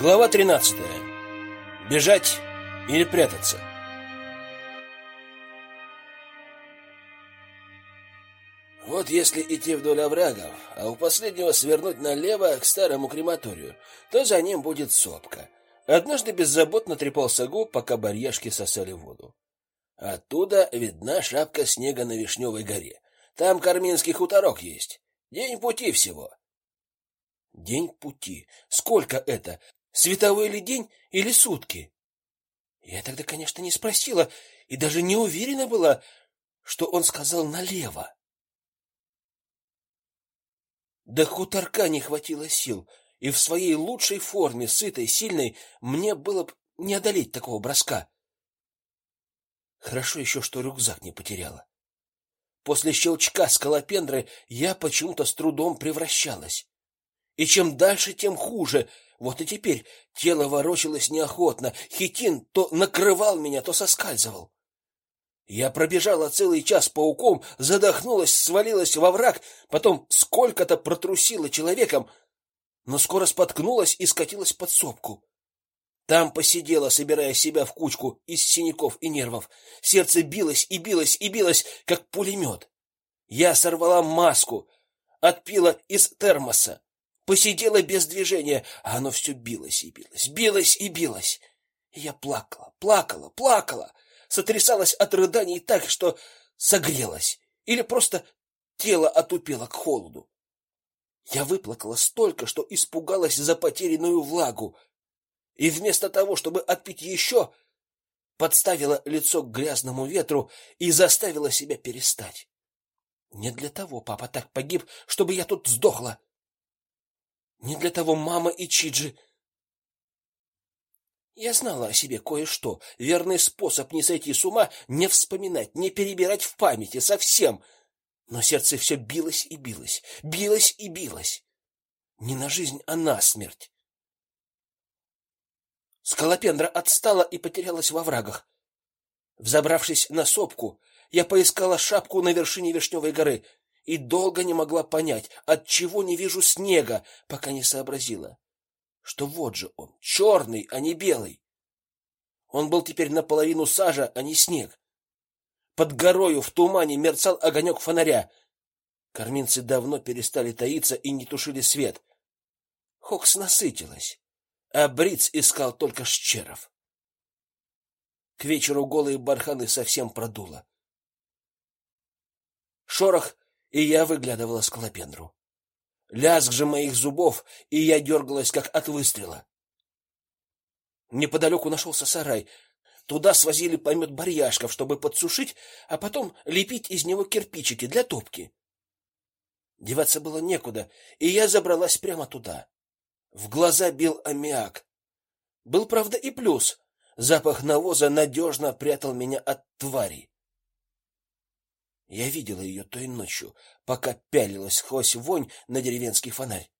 Глава 13. Бежать или прятаться? Вот если идти вдоль оврагов, а у последнего свернуть налево к старому крематорию, то за ним будет сопка. Однажды беззаботно трепал сагу, пока барьяшки сосали воду. Оттуда видна шапка снега на Вишневой горе. Там Карминский хуторок есть. День пути всего. День пути. Сколько это? Световой ли день или сутки? Я тогда, конечно, не спросила и даже не уверена была, что он сказал налево. До хуторка не хватило сил, и в своей лучшей форме, сытой, сильной, мне было б не одолеть такого броска. Хорошо еще, что рюкзак не потеряла. После щелчка скалопендры я почему-то с трудом превращалась. И чем дальше, тем хуже. Вот и теперь тело ворочалось неохотно. Хитин то накрывал меня, то соскальзывал. Я пробежала целый час пауком, задохнулась, свалилась во враг, потом сколько-то протрусила человеком, но скоро споткнулась и скатилась под сопку. Там посидела, собирая себя в кучку из синяков и нервов. Сердце билось и билось и билось, как пулемет. Я сорвала маску, отпила из термоса, посидела без движения, а оно все билось и билось, билось и билось. И я плакала, плакала, плакала, сотрясалась от рыданий так, что согрелась, или просто тело отупело к холоду. Я выплакала столько, что испугалась за потерянную влагу, и вместо того, чтобы отпить еще, подставила лицо к грязному ветру и заставила себя перестать. Не для того папа так погиб, чтобы я тут сдохла. Не для того мама и Чиджи. Я знала о себе кое-что. Верный способ не сойти с ума не вспоминать, не перебирать в памяти совсем. Но сердце все билось и билось, билось и билось. Не на жизнь, а на смерть. Скалопендра отстала и потерялась во врагах. Взобравшись на сопку, я поискала шапку на вершине Вишневой горы и долго не могла понять, от чего не вижу снега, пока не сообразила, что вот же он, черный, а не белый. Он был теперь наполовину сажа, а не снег. Под горою в тумане мерцал огонек фонаря. Карминцы давно перестали таиться и не тушили свет. Хокс насытилась, а Бриц искал только щеров. К вечеру голые барханы совсем продуло. Шорох и я выглядывала скалопендру. Лязг же моих зубов, и я дергалась, как от выстрела. Неподалеку нашелся сарай. Туда свозили помет барьяшков, чтобы подсушить, а потом лепить из него кирпичики для топки. Деваться было некуда, и я забралась прямо туда. В глаза бил аммиак. Был, правда, и плюс. Запах навоза надежно прятал меня от тварей. Я видела ее той ночью, пока пялилась сквозь вонь на деревенский фонарь.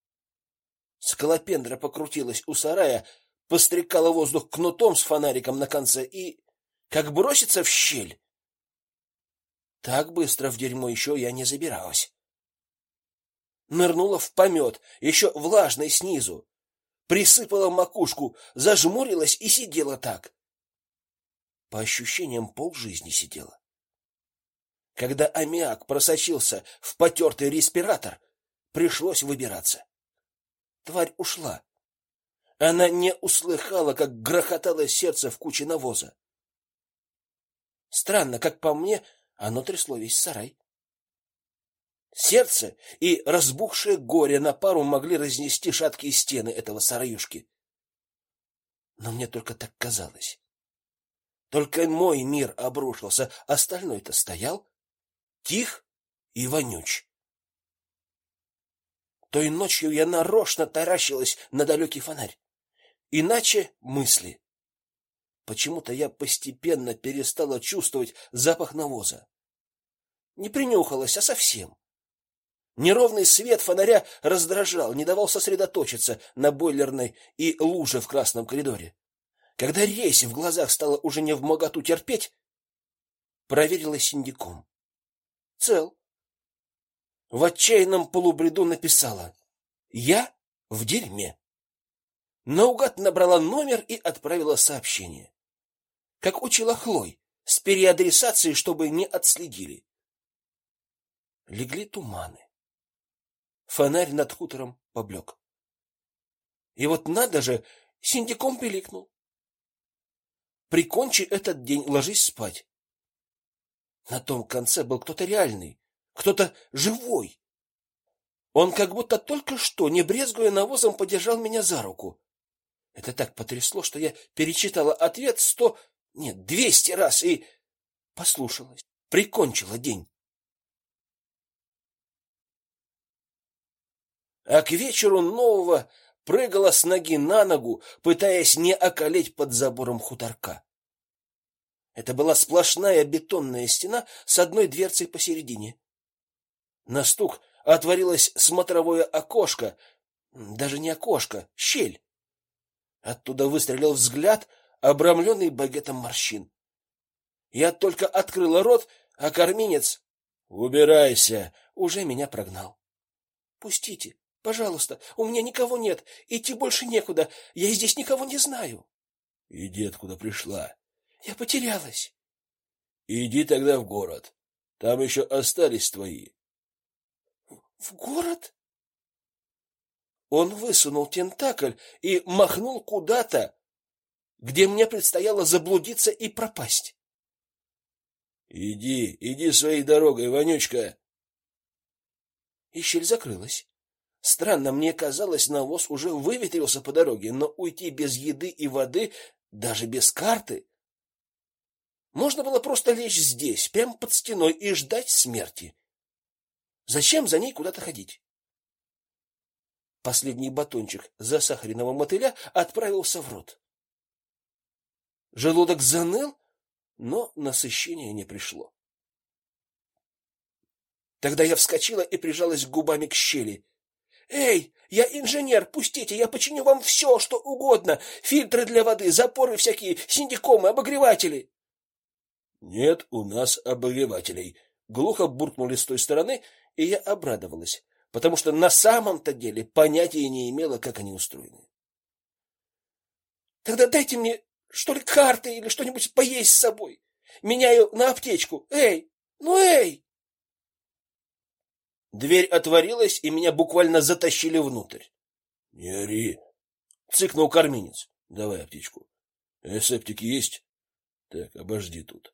Скалопендра покрутилась у сарая, пострекала воздух кнутом с фонариком на конце и как бросится в щель. Так быстро в дерьмо еще я не забиралась. Нырнула в помет, еще влажный снизу, присыпала макушку, зажмурилась и сидела так. По ощущениям полжизни сидела. Когда аммиак просочился в потертый респиратор, пришлось выбираться. Тварь ушла. Она не услыхала, как грохотало сердце в куче навоза. Странно, как по мне, оно трясло весь сарай. Сердце и разбухшее горе на пару могли разнести шаткие стены этого сараюшки. Но мне только так казалось. Только мой мир обрушился, остальной-то стоял тих и вонюч. Той ночью я нарочно таращилась на далекий фонарь. Иначе мысли. Почему-то я постепенно перестала чувствовать запах навоза. Не принюхалась, а совсем. Неровный свет фонаря раздражал, не давал сосредоточиться на бойлерной и луже в красном коридоре. Когда резь в глазах стала уже не в моготу терпеть, проверила синдиком цел. В отчаянном полубреду написала: "Я в дерьме". Наугад набрала номер и отправила сообщение. Как учила Хлой, с переадресацией, чтобы не отследили. Легли туманы. Фонарь над хутором поблек. И вот надо же, синдиком пиликнул. Прикончи этот день, ложись спать. На том конце был кто-то реальный, кто-то живой. Он как будто только что, не брезгуя навозом, подержал меня за руку. Это так потрясло, что я перечитала ответ сто, нет, двести раз и послушалась, прикончила день. А к вечеру нового прыгала с ноги на ногу, пытаясь не околеть под забором хуторка. Это была сплошная бетонная стена с одной дверцей посередине. На стук отворилось смотровое окошко, даже не окошко, щель. Оттуда выстрелил взгляд, обрамленный багетом морщин. Я только открыла рот, а корминец «Убирайся!» уже меня прогнал. «Пустите, пожалуйста, у меня никого нет, идти больше некуда, я здесь никого не знаю». «Иди, откуда пришла». «Я потерялась». «Иди тогда в город, там еще остались твои». «В город?» Он высунул тентакль и махнул куда-то, где мне предстояло заблудиться и пропасть. Иди, иди своей дорогой, вонючка. И щель закрылась. Странно, мне казалось, навоз уже выветрился по дороге, но уйти без еды и воды, даже без карты, можно было просто лечь здесь, прямо под стеной и ждать смерти. Зачем за ней куда-то ходить? Последний батончик засахаренного мотыля отправился в рот. Желудок заныл, но насыщение не пришло. Тогда я вскочила и прижалась губами к щели. Эй, я инженер, пустите, я починю вам все, что угодно: фильтры для воды, запоры всякие, синдикомы, обогреватели. Нет у нас обогревателей, глухо буркнули с той стороны, и я обрадовалась потому что на самом-то деле понятия не имела, как они устроены. Тогда дайте мне что ли карты или что-нибудь поесть с собой. Меняю на аптечку. Эй, ну эй! Дверь отворилась, и меня буквально затащили внутрь. — Не ори! — цыкнул корминец. — Давай аптечку. Э, септики есть? Так, обожди тут.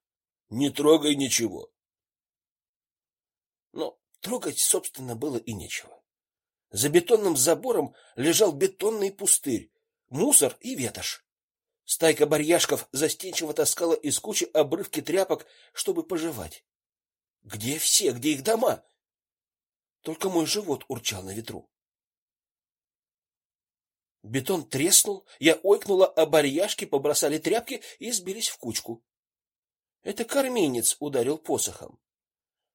Не трогай ничего. Но Трогать, собственно, было и нечего. За бетонным забором лежал бетонный пустырь, мусор и ветошь. Стайка барьяшков застенчиво таскала из кучи обрывки тряпок, чтобы пожевать. Где все, где их дома? Только мой живот урчал на ветру. Бетон треснул, я ойкнула, а барьяшки побросали тряпки и сбились в кучку. Это корминец ударил посохом.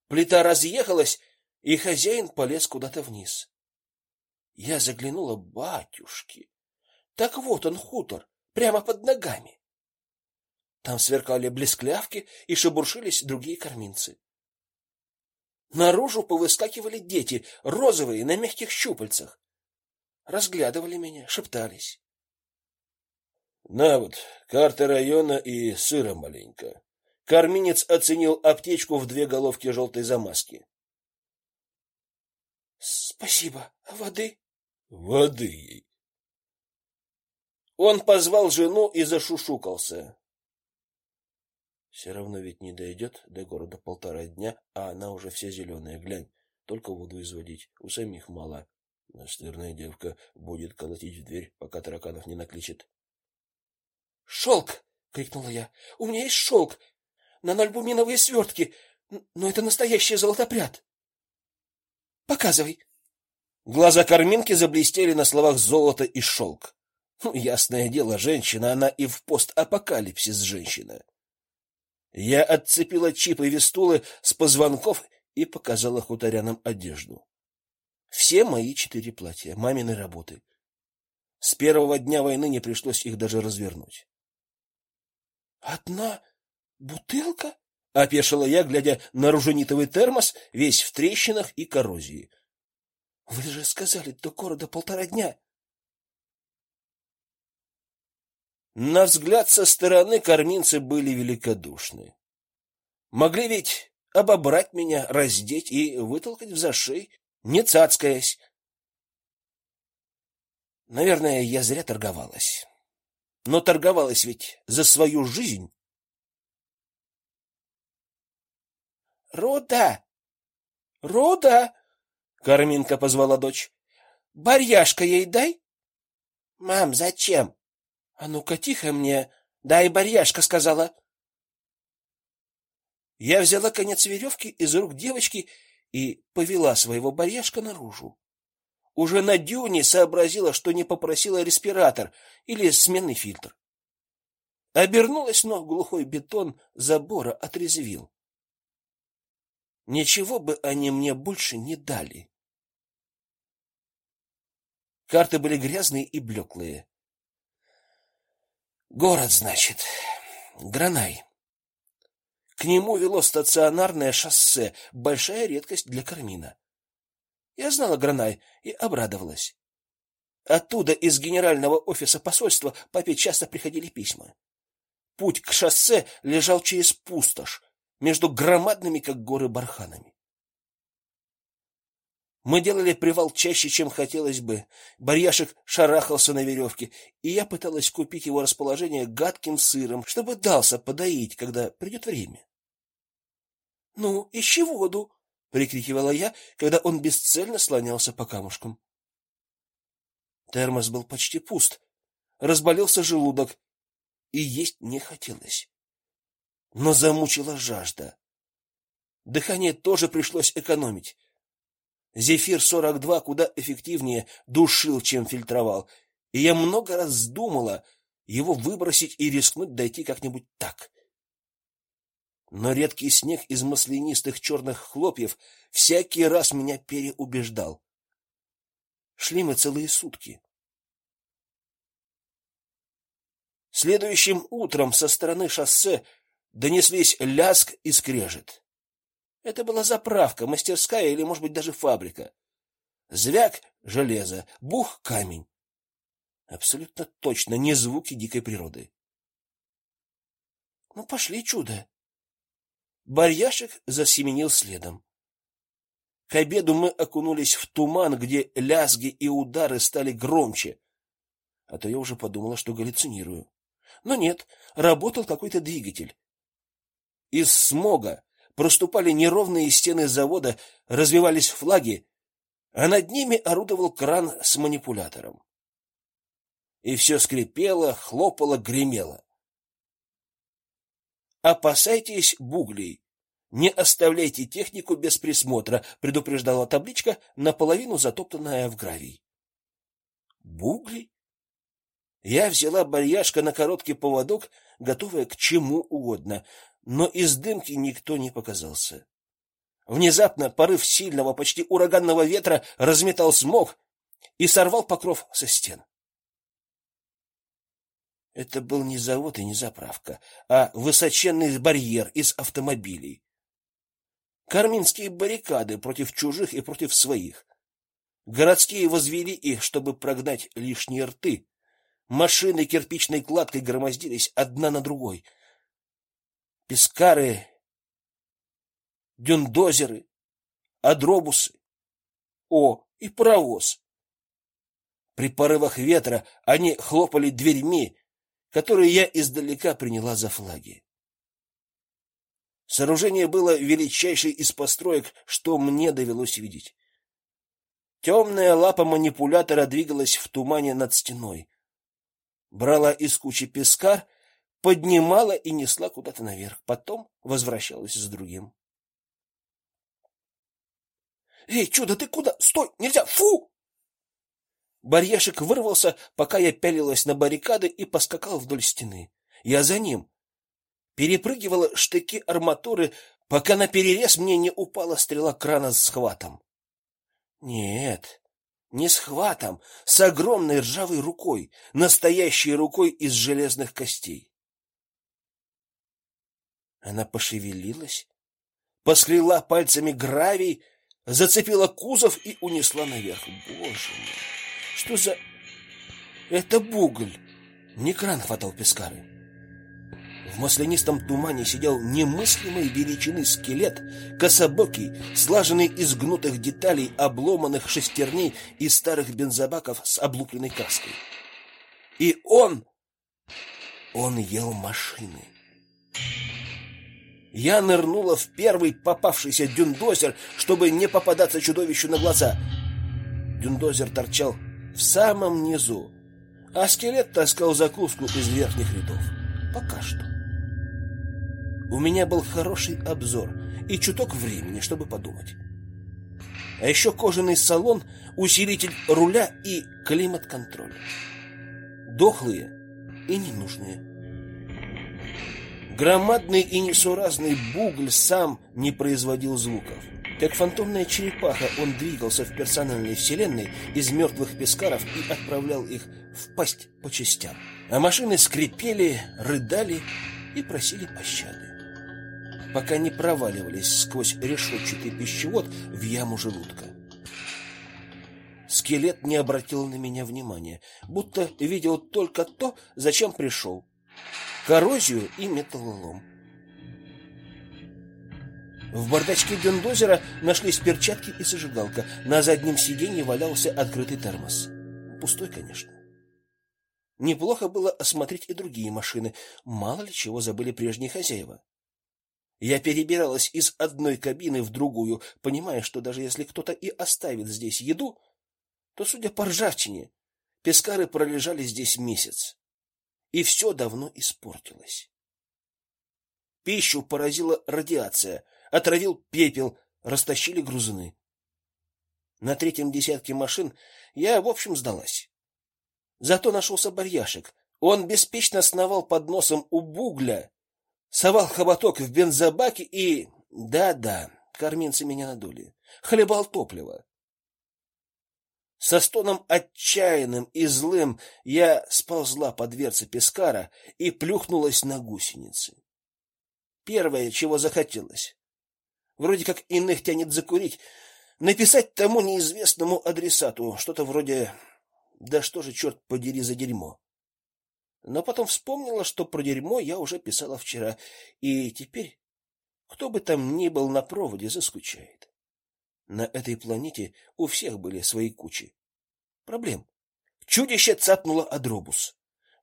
Плита разъехалась, и хозяин полез куда-то вниз. Я заглянула, батюшки. Так вот он хутор, прямо под ногами. Там сверкали блесклявки и шебуршились другие корминцы. Наружу повыскакивали дети, розовые на мягких щупальцах. Разглядывали меня, шептались. На вот, карта района и сыра маленько. Корминец оценил аптечку в две головки желтой замазки. Спасибо. А воды? Воды ей. Он позвал жену и зашушукался. Все равно ведь не дойдет до города полтора дня, а она уже вся зеленая, глянь, только воду изводить, у самих мало. Настырная девка будет колотить в дверь, пока тараканов не накличет. «Шелк!» — крикнула я. «У меня есть шелк! Нанальбуминовые свертки, но это настоящий золотопряд!» Показывай. Глаза Карминки заблестели на словах золото и шелк. Ну, ясное дело, женщина, она и в постапокалипсис женщина. Я отцепила чипы вестулы с позвонков и показала хуторянам одежду. Все мои четыре платья, мамины работы. С первого дня войны не пришлось их даже развернуть. Одна бутылка? — опешила я, глядя на руженитовый термос, весь в трещинах и коррозии. — Вы же сказали, до города полтора дня. На взгляд со стороны корминцы были великодушны. Могли ведь обобрать меня, раздеть и вытолкать в зашей, не цацкаясь. Наверное, я зря торговалась. Но торговалась ведь за свою жизнь. Рода! Рода! Карминка позвала дочь. Барьяшка ей дай. Мам, зачем? А ну-ка тихо мне. Дай барьяшка, сказала. Я взяла конец веревки из рук девочки и повела своего барьяшка наружу. Уже на дюне сообразила, что не попросила респиратор или сменный фильтр. Обернулась, но глухой бетон забора отрезвил. Ничего бы они мне больше не дали. Карты были грязные и блеклые. Город, значит, Гранай. К нему вело стационарное шоссе, большая редкость для Кармина. Я знала Гранай и обрадовалась. Оттуда из генерального офиса посольства папе часто приходили письма. Путь к шоссе лежал через пустошь, между громадными, как горы, барханами. Мы делали привал чаще, чем хотелось бы. Барьяшек шарахался на веревке, и я пыталась купить его расположение гадким сыром, чтобы дался подоить, когда придет время. Ну, ищи воду, прикрикивала я, когда он бесцельно слонялся по камушкам. Термос был почти пуст. Разболелся желудок, и есть не хотелось но замучила жажда. Дыхание тоже пришлось экономить. Зефир 42 куда эффективнее душил, чем фильтровал, и я много раз думала его выбросить и рискнуть дойти как-нибудь так. Но редкий снег из маслянистых черных хлопьев всякий раз меня переубеждал. Шли мы целые сутки. Следующим утром со стороны шоссе донеслись ляск и скрежет. Это была заправка, мастерская или, может быть, даже фабрика. Звяк железо, бух камень. Абсолютно точно не звуки дикой природы. Ну пошли, чудо. Барьяшек засеменил следом. К обеду мы окунулись в туман, где лязги и удары стали громче. А то я уже подумала, что галлюцинирую. Но нет, работал какой-то двигатель. Из смога проступали неровные стены завода, развивались флаги, а над ними орудовал кран с манипулятором. И все скрипело, хлопало, гремело. Опасайтесь буглей. Не оставляйте технику без присмотра, предупреждала табличка, наполовину затоптанная в гравий. Бугли? Я взяла барьяшка на короткий поводок, готовая к чему угодно, но из дымки никто не показался. Внезапно порыв сильного, почти ураганного ветра разметал смог и сорвал покров со стен. Это был не завод и не заправка, а высоченный барьер из автомобилей. Карминские баррикады против чужих и против своих. Городские возвели их, чтобы прогнать лишние рты. Машины кирпичной кладкой громоздились одна на другой — пескары, дюндозеры, адробусы, о, и паровоз. При порывах ветра они хлопали дверьми, которые я издалека приняла за флаги. Сооружение было величайшей из построек, что мне довелось видеть. Темная лапа манипулятора двигалась в тумане над стеной. Брала из кучи пескар поднимала и несла куда-то наверх, потом возвращалась с другим. Эй, чудо, ты куда? Стой, нельзя. Фу! Барьяшек вырвался, пока я пялилась на баррикады и поскакал вдоль стены. Я за ним. Перепрыгивала штыки арматуры, пока на перерез мне не упала стрела крана с хватом. Нет, не с хватом, с огромной ржавой рукой, настоящей рукой из железных костей. Она пошевелилась, поскрела пальцами гравий, зацепила кузов и унесла наверх. Боже мой! Что за Это бугль. Не кран хватал пескары. В маслянистом тумане сидел немыслимой величины скелет, кособокий, слаженный из гнутых деталей, обломанных шестерней и старых бензобаков с облупленной краской. И он... Он ел машины. Я нырнула в первый попавшийся дюндозер, чтобы не попадаться чудовищу на глаза. Дюндозер торчал в самом низу, а скелет таскал закуску из верхних рядов. Пока что. У меня был хороший обзор и чуток времени, чтобы подумать. А еще кожаный салон, усилитель руля и климат-контроль. Дохлые и ненужные. Громадный и несуразный бугль сам не производил звуков. Как фантомная черепаха, он двигался в персональной вселенной из мертвых пескаров и отправлял их в пасть по частям. А машины скрипели, рыдали и просили пощады пока не проваливались сквозь решетчатый пищевод в яму желудка. Скелет не обратил на меня внимания, будто видел только то, зачем пришел. Коррозию и металлолом. В бардачке бендозера нашлись перчатки и зажигалка. На заднем сиденье валялся открытый термос. Пустой, конечно. Неплохо было осмотреть и другие машины. Мало ли чего забыли прежние хозяева. Я перебиралась из одной кабины в другую, понимая, что даже если кто-то и оставит здесь еду, то, судя по ржавчине, пескары пролежали здесь месяц, и все давно испортилось. Пищу поразила радиация, отравил пепел, растащили грузины. На третьем десятке машин я, в общем, сдалась. Зато нашелся барьяшек. Он беспечно сновал под носом у бугля, совал хоботок в бензобаке и... Да-да, корминцы меня надули. Хлебал топливо. Со стоном отчаянным и злым я сползла по дверце пескара и плюхнулась на гусеницы. Первое, чего захотелось. Вроде как иных тянет закурить, написать тому неизвестному адресату что-то вроде «Да что же, черт подери, за дерьмо?» Но потом вспомнила, что про дерьмо я уже писала вчера, и теперь кто бы там ни был на проводе, заскучает. На этой планете у всех были свои кучи проблем. Чудище цапнуло адробус,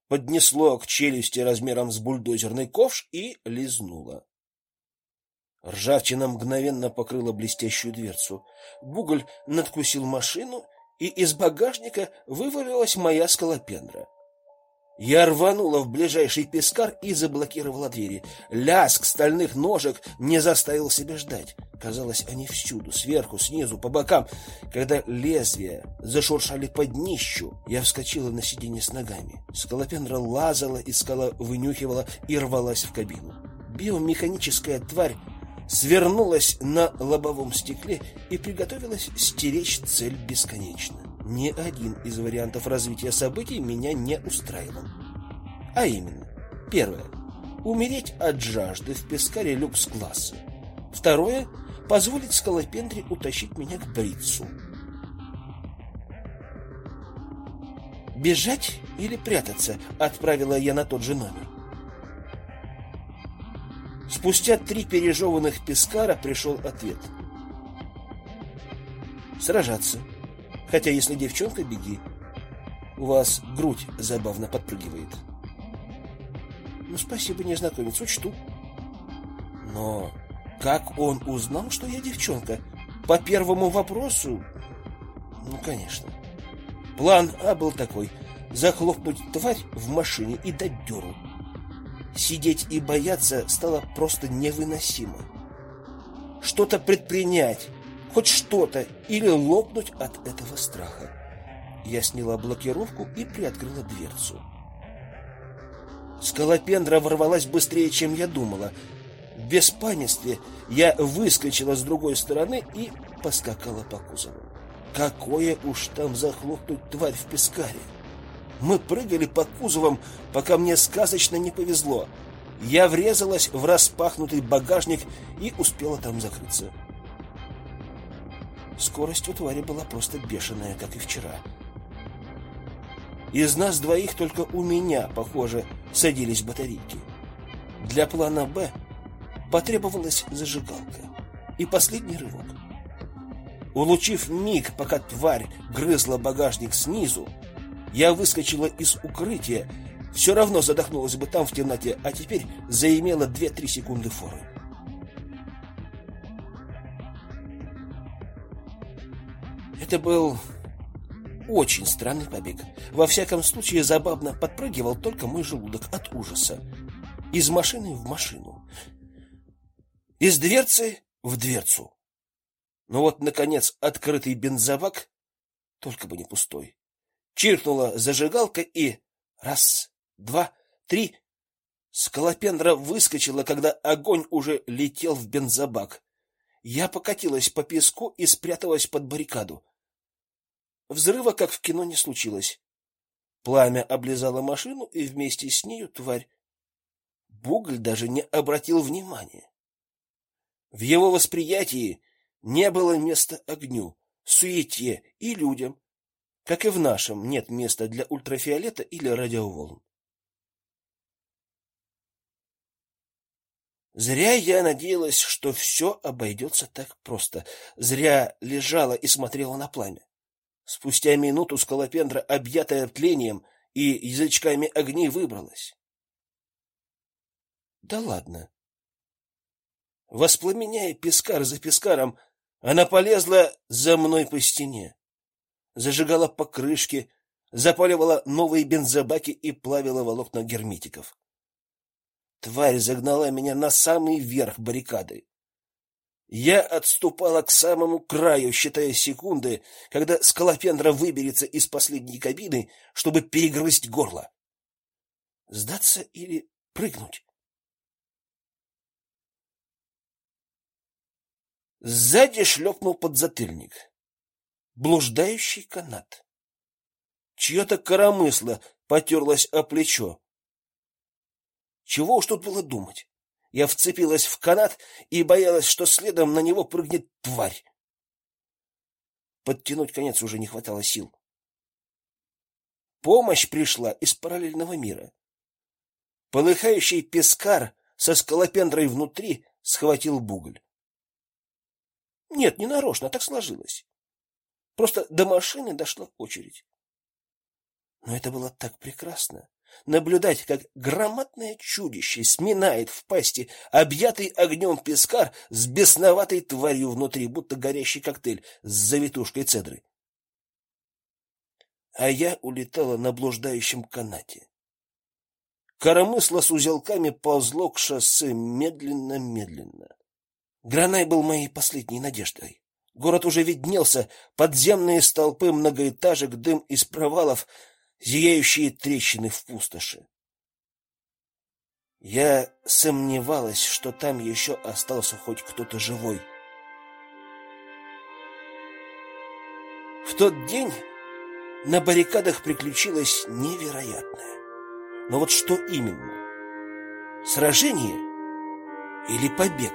поднесло к челюсти размером с бульдозерный ковш и лизнуло. Ржавчина мгновенно покрыла блестящую дверцу. Буголь надкусил машину, и из багажника вывалилась моя скалопендра. Я рванула в ближайший пескар и заблокировала двери. Лязг стальных ножек не заставил себя ждать. Казалось, они всюду, сверху, снизу, по бокам. Когда лезвия зашуршали под днищу, я вскочила на сиденье с ногами. Скалопендра лазала, искала, вынюхивала и рвалась в кабину. Биомеханическая тварь свернулась на лобовом стекле и приготовилась стеречь цель бесконечно. Ни один из вариантов развития событий меня не устраивал. А именно, первое умереть от жажды в пескаре люкс-класса. Второе позволить скалопендре утащить меня к брицу. Бежать или прятаться, отправила я на тот же номер. Спустя три пережеванных пескара пришел ответ. Сражаться. Хотя если девчонка, беги. У вас грудь забавно подпрыгивает. Ну, спасибо, незнакомец, учту. Но как он узнал, что я девчонка? По первому вопросу? Ну, конечно. План А был такой: захлопнуть тварь в машине и дать дёру. Сидеть и бояться стало просто невыносимо. Что-то предпринять, хоть что-то, или лопнуть от этого страха. Я сняла блокировку и приоткрыла дверцу. Скалопендра ворвалась быстрее, чем я думала. В беспамятстве я выскочила с другой стороны и поскакала по кузову. Какое уж там захлопнуть тварь в пескаре! Мы прыгали по кузовам, пока мне сказочно не повезло. Я врезалась в распахнутый багажник и успела там закрыться. Скорость у твари была просто бешеная, как и вчера. Из нас двоих только у меня, похоже, садились батарейки. Для плана «Б» потребовалась зажигалка и последний рывок. Улучив миг, пока тварь грызла багажник снизу, я выскочила из укрытия, все равно задохнулась бы там в темноте, а теперь заимела 2-3 секунды форы. Это был очень странный побег. Во всяком случае, забавно подпрыгивал только мой желудок от ужаса. Из машины в машину. Из дверцы в дверцу. Но вот, наконец, открытый бензобак, только бы не пустой. Чиркнула зажигалка и... Раз, два, три... Скалопендра выскочила, когда огонь уже летел в бензобак. Я покатилась по песку и спряталась под баррикаду. Взрыва, как в кино, не случилось. Пламя облизало машину, и вместе с нею тварь. Бугль даже не обратил внимания. В его восприятии не было места огню, суете и людям, как и в нашем нет места для ультрафиолета или радиоволн. Зря я надеялась, что все обойдется так просто. Зря лежала и смотрела на пламя. Спустя минуту скалопендра, объятая тлением и язычками огней, выбралась. Да ладно. Воспламеняя пескар за пескаром, она полезла за мной по стене, зажигала покрышки, запаливала новые бензобаки и плавила волокна герметиков. Тварь загнала меня на самый верх баррикады. Я отступала к самому краю, считая секунды, когда скалопендра выберется из последней кабины, чтобы перегрызть горло. Сдаться или прыгнуть? Сзади шлепнул подзатыльник. Блуждающий канат. Чье-то коромысло потерлось о плечо. Чего уж тут было думать? Я вцепилась в канат и боялась, что следом на него прыгнет тварь. Подтянуть конец уже не хватало сил. Помощь пришла из параллельного мира. Полыхающий пескар со скалопендрой внутри схватил бугль. Нет, не нарочно, так сложилось. Просто до машины дошла очередь. Но это было так прекрасно наблюдать, как громадное чудище сминает в пасти объятый огнем пескар с бесноватой тварью внутри, будто горящий коктейль с завитушкой цедры. А я улетала на блуждающем канате. Коромысло с узелками ползло к шоссе медленно-медленно. Гранай был моей последней надеждой. Город уже виднелся, подземные столпы многоэтажек, дым из провалов, зияющие трещины в пустоши. Я сомневалась, что там еще остался хоть кто-то живой. В тот день на баррикадах приключилось невероятное. Но вот что именно? Сражение или побег?